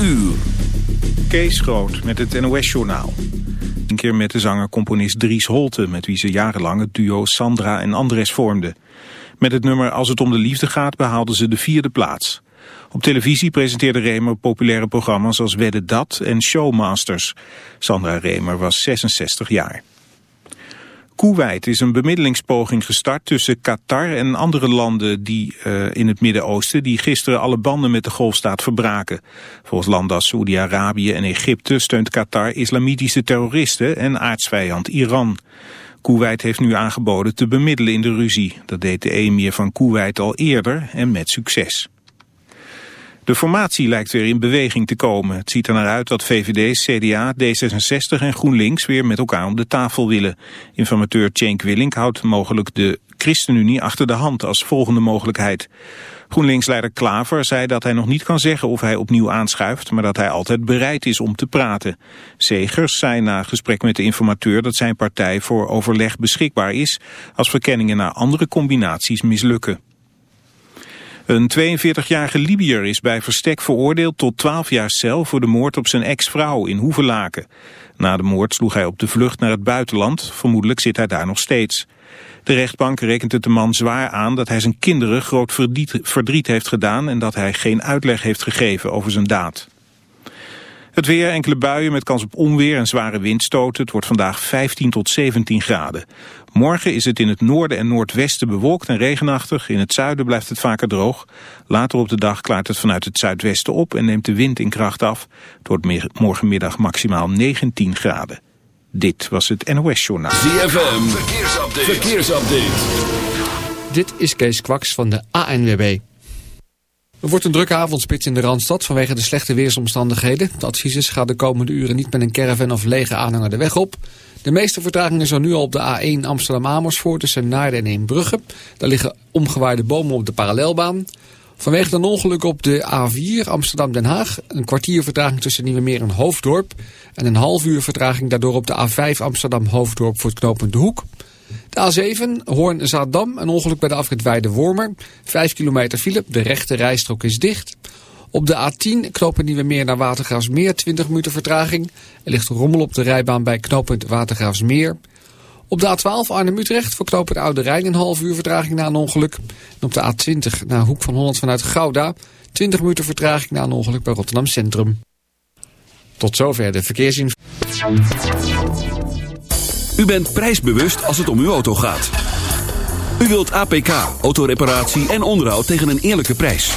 uur. Kees Groot met het NOS-journaal. Een keer met de zanger-componist Dries Holte... met wie ze jarenlang het duo Sandra en Andres vormden. Met het nummer Als het om de liefde gaat behaalden ze de vierde plaats. Op televisie presenteerde Remer populaire programma's als Wedde Dat en Showmasters. Sandra Remer was 66 jaar. Kuwait is een bemiddelingspoging gestart tussen Qatar en andere landen die, uh, in het Midden-Oosten die gisteren alle banden met de golfstaat verbraken. Volgens landen als Saoedi-Arabië en Egypte steunt Qatar islamitische terroristen en aardsvijand Iran. Kuwait heeft nu aangeboden te bemiddelen in de ruzie. Dat deed de emir van Kuwait al eerder en met succes. De formatie lijkt weer in beweging te komen. Het ziet er naar uit dat VVD, CDA, D66 en GroenLinks weer met elkaar om de tafel willen. Informateur Cenk Willink houdt mogelijk de ChristenUnie achter de hand als volgende mogelijkheid. GroenLinks-leider Klaver zei dat hij nog niet kan zeggen of hij opnieuw aanschuift, maar dat hij altijd bereid is om te praten. Segers zei na gesprek met de informateur dat zijn partij voor overleg beschikbaar is als verkenningen naar andere combinaties mislukken. Een 42-jarige Libiër is bij verstek veroordeeld tot 12 jaar cel voor de moord op zijn ex-vrouw in Hoevelaken. Na de moord sloeg hij op de vlucht naar het buitenland, vermoedelijk zit hij daar nog steeds. De rechtbank rekent het de man zwaar aan dat hij zijn kinderen groot verdriet heeft gedaan en dat hij geen uitleg heeft gegeven over zijn daad. Het weer, enkele buien met kans op onweer en zware windstoten. Het wordt vandaag 15 tot 17 graden. Morgen is het in het noorden en noordwesten bewolkt en regenachtig. In het zuiden blijft het vaker droog. Later op de dag klaart het vanuit het zuidwesten op en neemt de wind in kracht af. Het wordt morgenmiddag maximaal 19 graden. Dit was het NOS Journaal. ZFM, verkeersupdate. verkeersupdate. Dit is Kees Kwaks van de ANWB. Er wordt een drukke avondspits in de Randstad vanwege de slechte weersomstandigheden. De advies is ga de komende uren niet met een caravan of lege aanhanger de weg op. De meeste vertragingen zijn nu al op de A1 Amsterdam-Amersfoort tussen Naarden en Eembrugge. Daar liggen omgewaaide bomen op de parallelbaan. Vanwege een ongeluk op de A4 Amsterdam-Den Haag. Een kwartier vertraging tussen Nieuwemeer en Hoofddorp. En een half uur vertraging daardoor op de A5 Amsterdam-Hoofddorp voor het knooppunt De Hoek. De A7, Hoorn-Zaaddam, een ongeluk bij de afrit Weide-Wormer. Vijf kilometer file, de rechte rijstrook is dicht. Op de A10 knopen Nieuwe Meer naar Watergraafsmeer, 20 minuten vertraging. Er ligt rommel op de rijbaan bij knooppunt Watergraafsmeer. Op de A12 Arnhem-Utrecht voor knooppunt Oude Rijn een half uur vertraging na een ongeluk. En op de A20 naar Hoek van Holland vanuit Gouda, 20 minuten vertraging na een ongeluk bij Rotterdam Centrum. Tot zover de verkeersinformatie. U bent prijsbewust als het om uw auto gaat. U wilt APK, autoreparatie en onderhoud tegen een eerlijke prijs.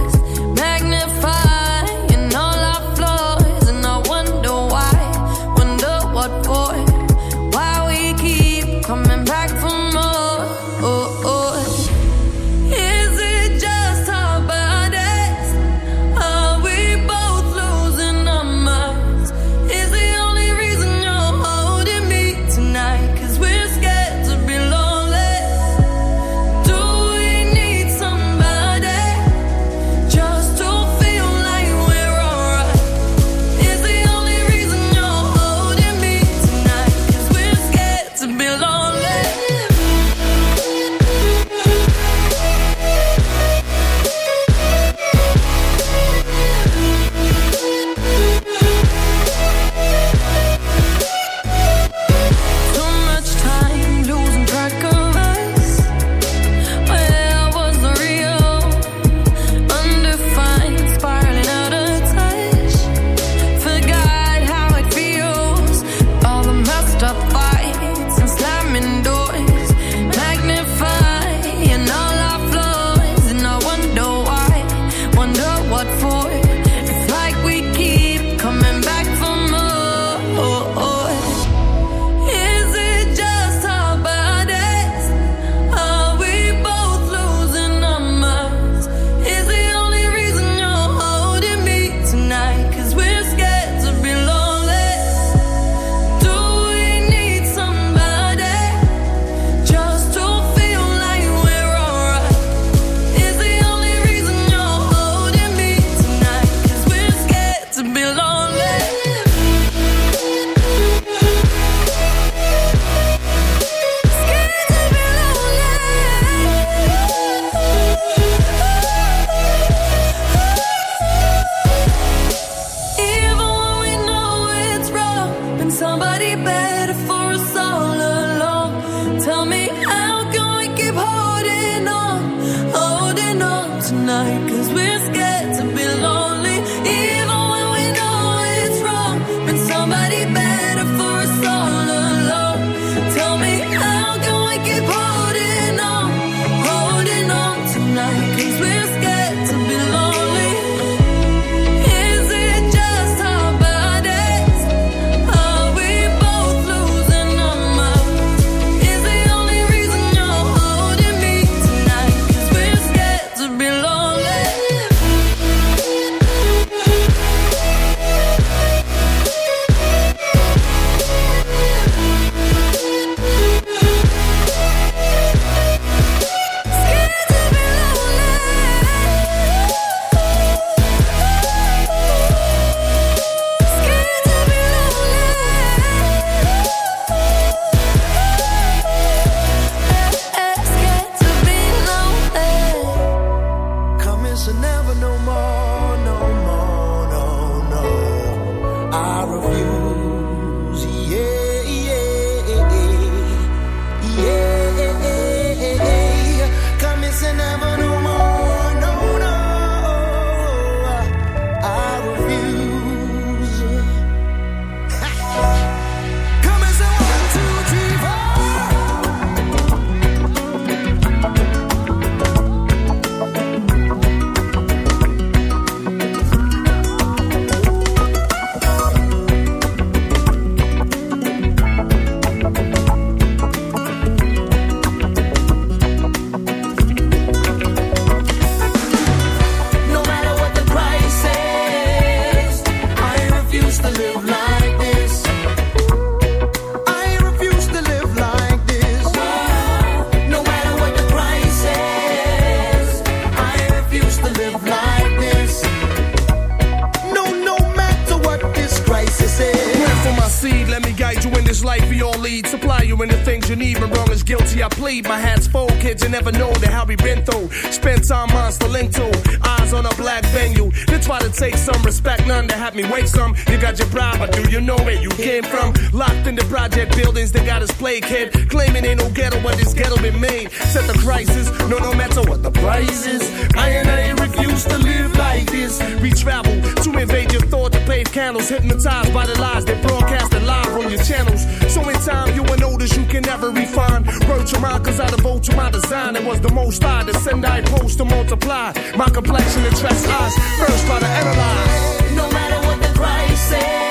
Attracts eyes, first try to analyze. No matter what the price is,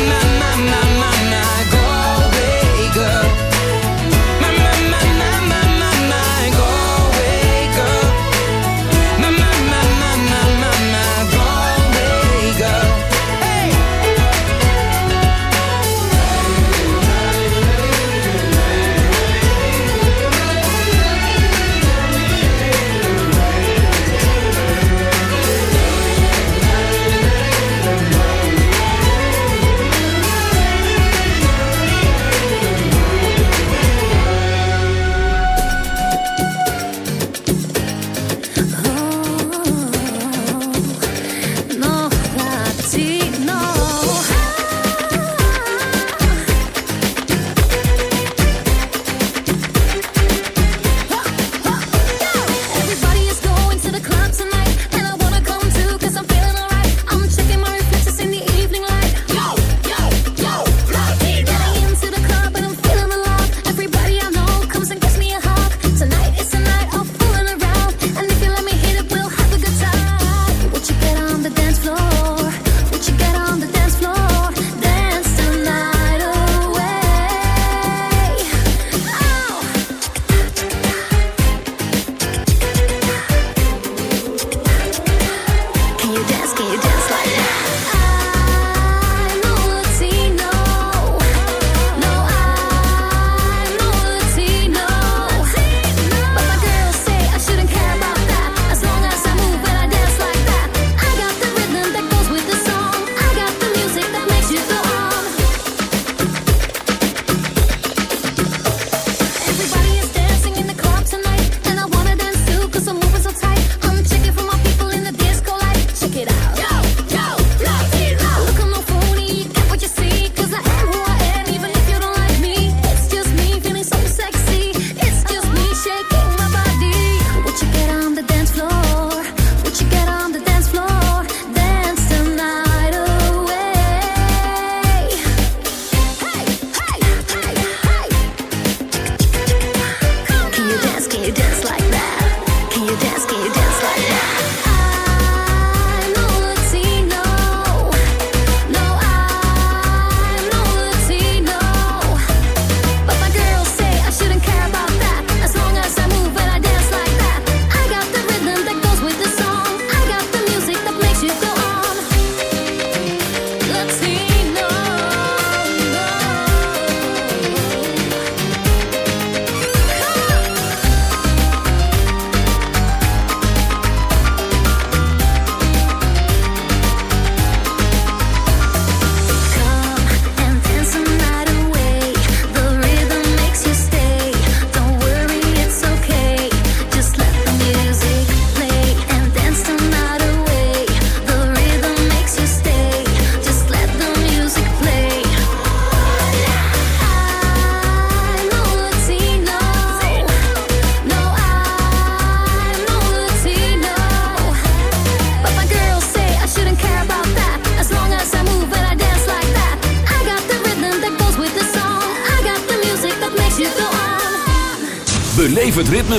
My,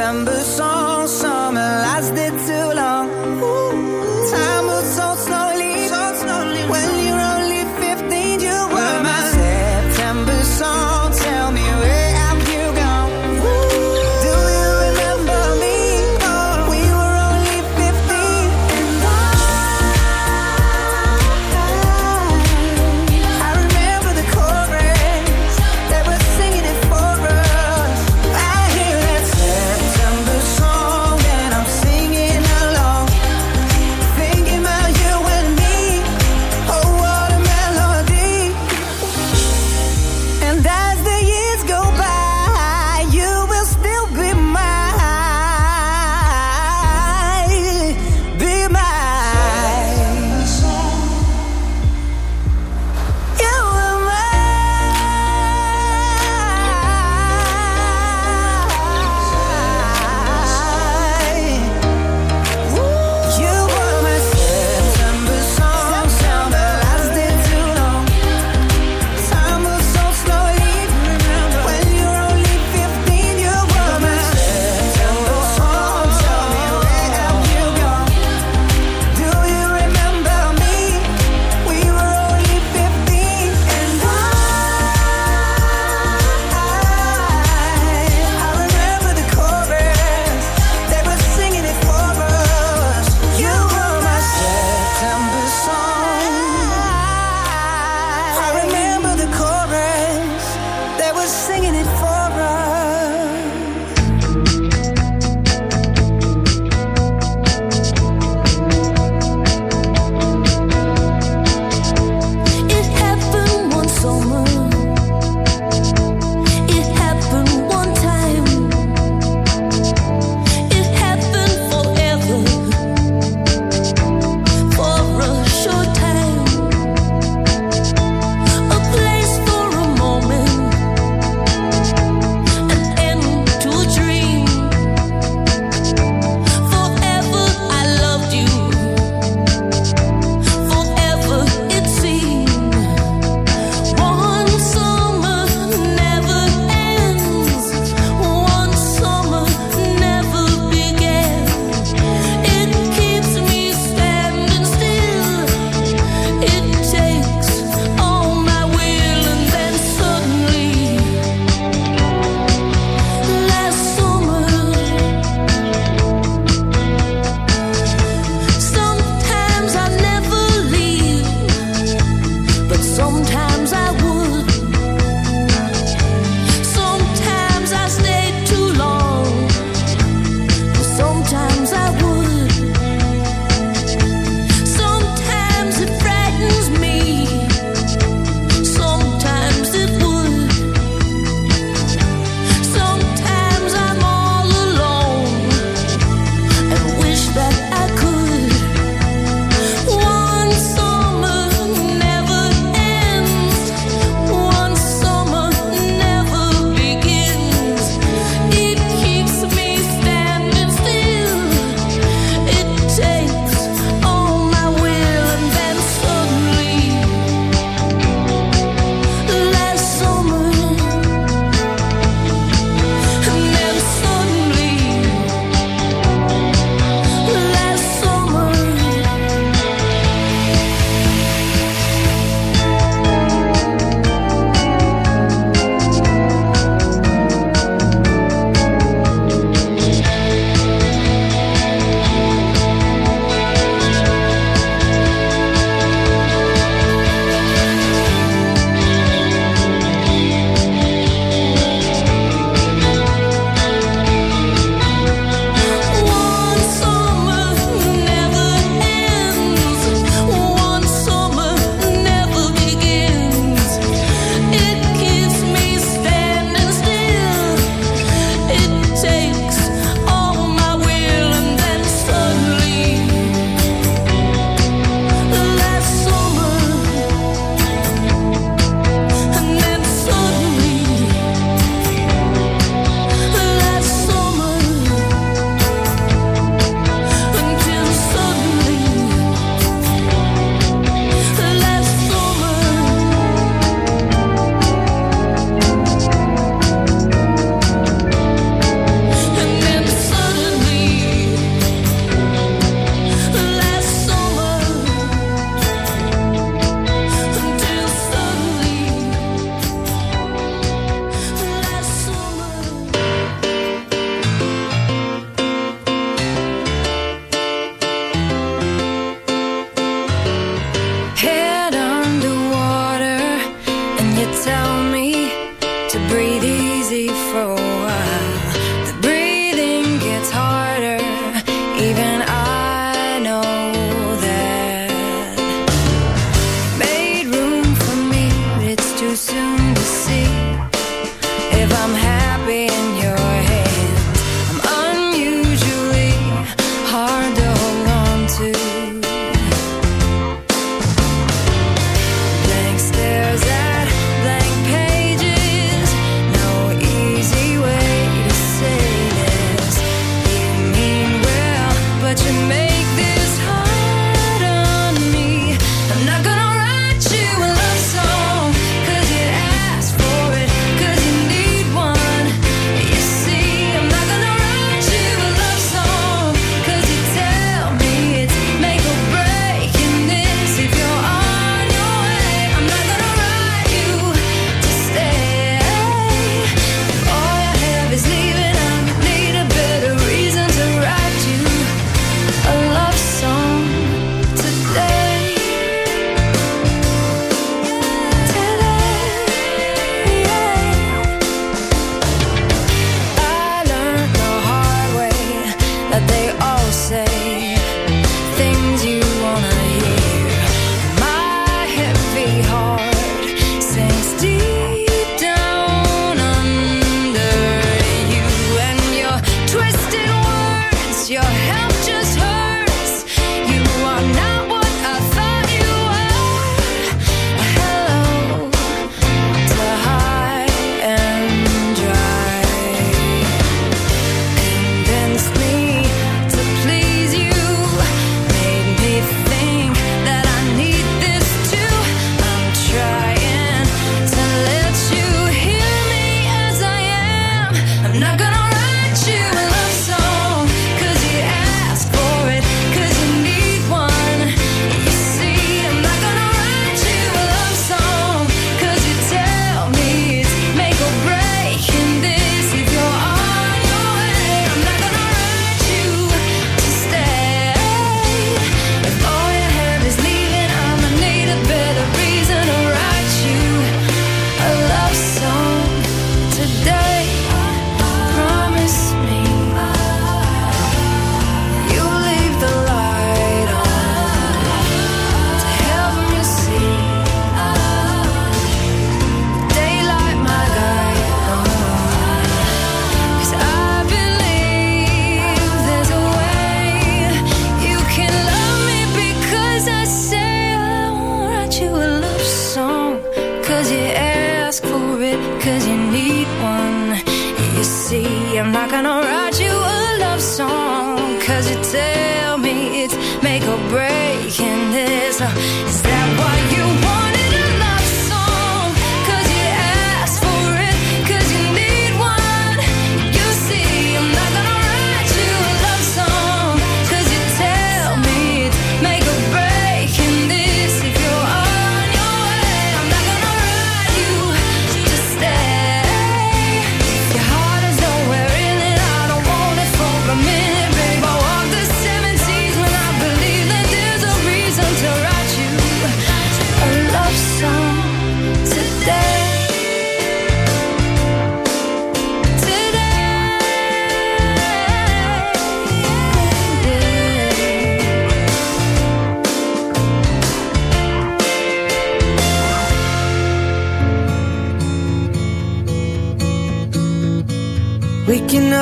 September song,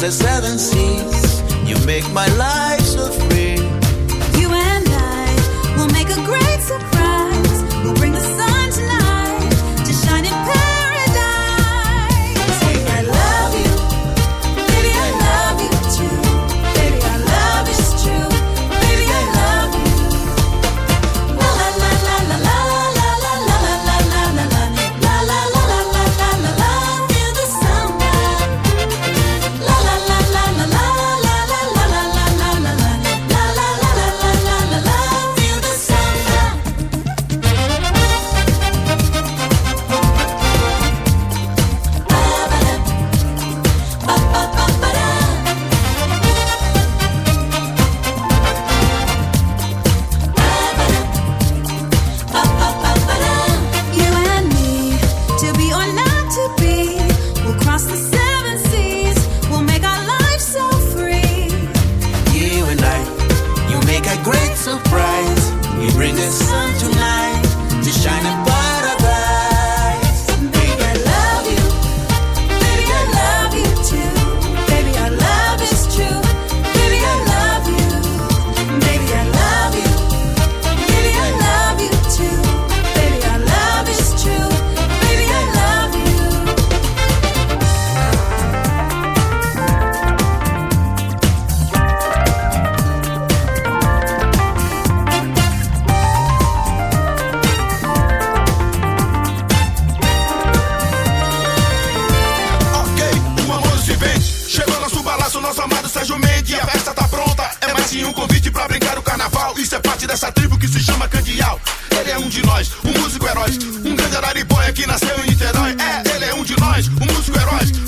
the seven seas. You make my life e um convite para brincar o carnaval. Isso é parte dessa tribo que se chama Candial. Ele é um de nós, um músico herói. Um grande araribóia que nasceu em Niterói. É, ele é um de nós, um músico herói.